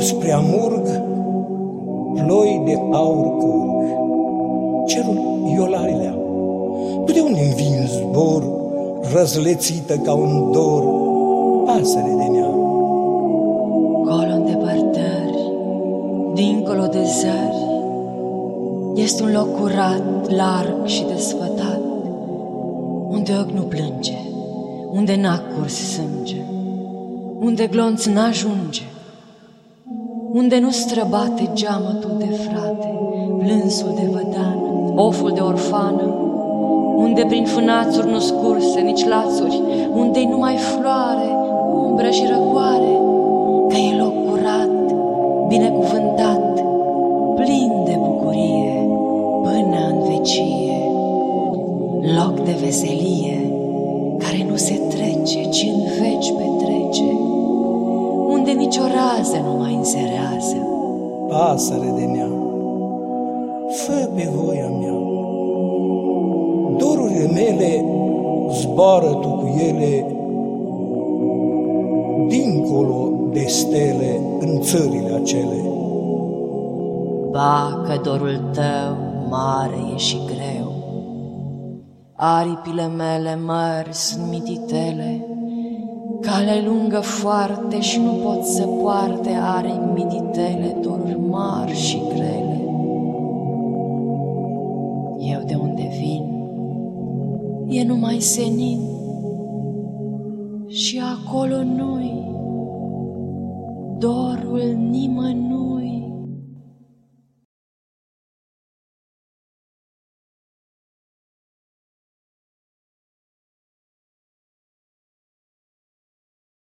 spre amurg, ploi de aur curg. Cerul iolarilea, tu de unde vin zbor, răzlețită ca un dor, pasăre de nea? Colo în depărtări, dincolo de zări, este un loc curat, larg și desfătat, unde ochi nu plânge, unde n-a curs sânge, unde glonț n-ajunge, unde nu străbate geamătul de frate, plânsul de vădan, oful de orfană, unde prin fânațuri nu scurse nici lațuri, unde-i numai floare, umbră și răcoare, că e loc curat, binecuvântat, plin de bucurie, până în vecie, loc de veselie, care nu se trece, ci în veci Pasăre de nea, fă pe voia mea. Dorurile mele zboară tu cu ele dincolo de stele în țările acele. Ba că dorul tău mare e și greu, Aripile mele mări sunt mititele, Cale lungă foarte și nu pot să poarte aripi mititele, doruri mari și grele. Eu de unde vin, e numai senin, și acolo nu dorul nimănui.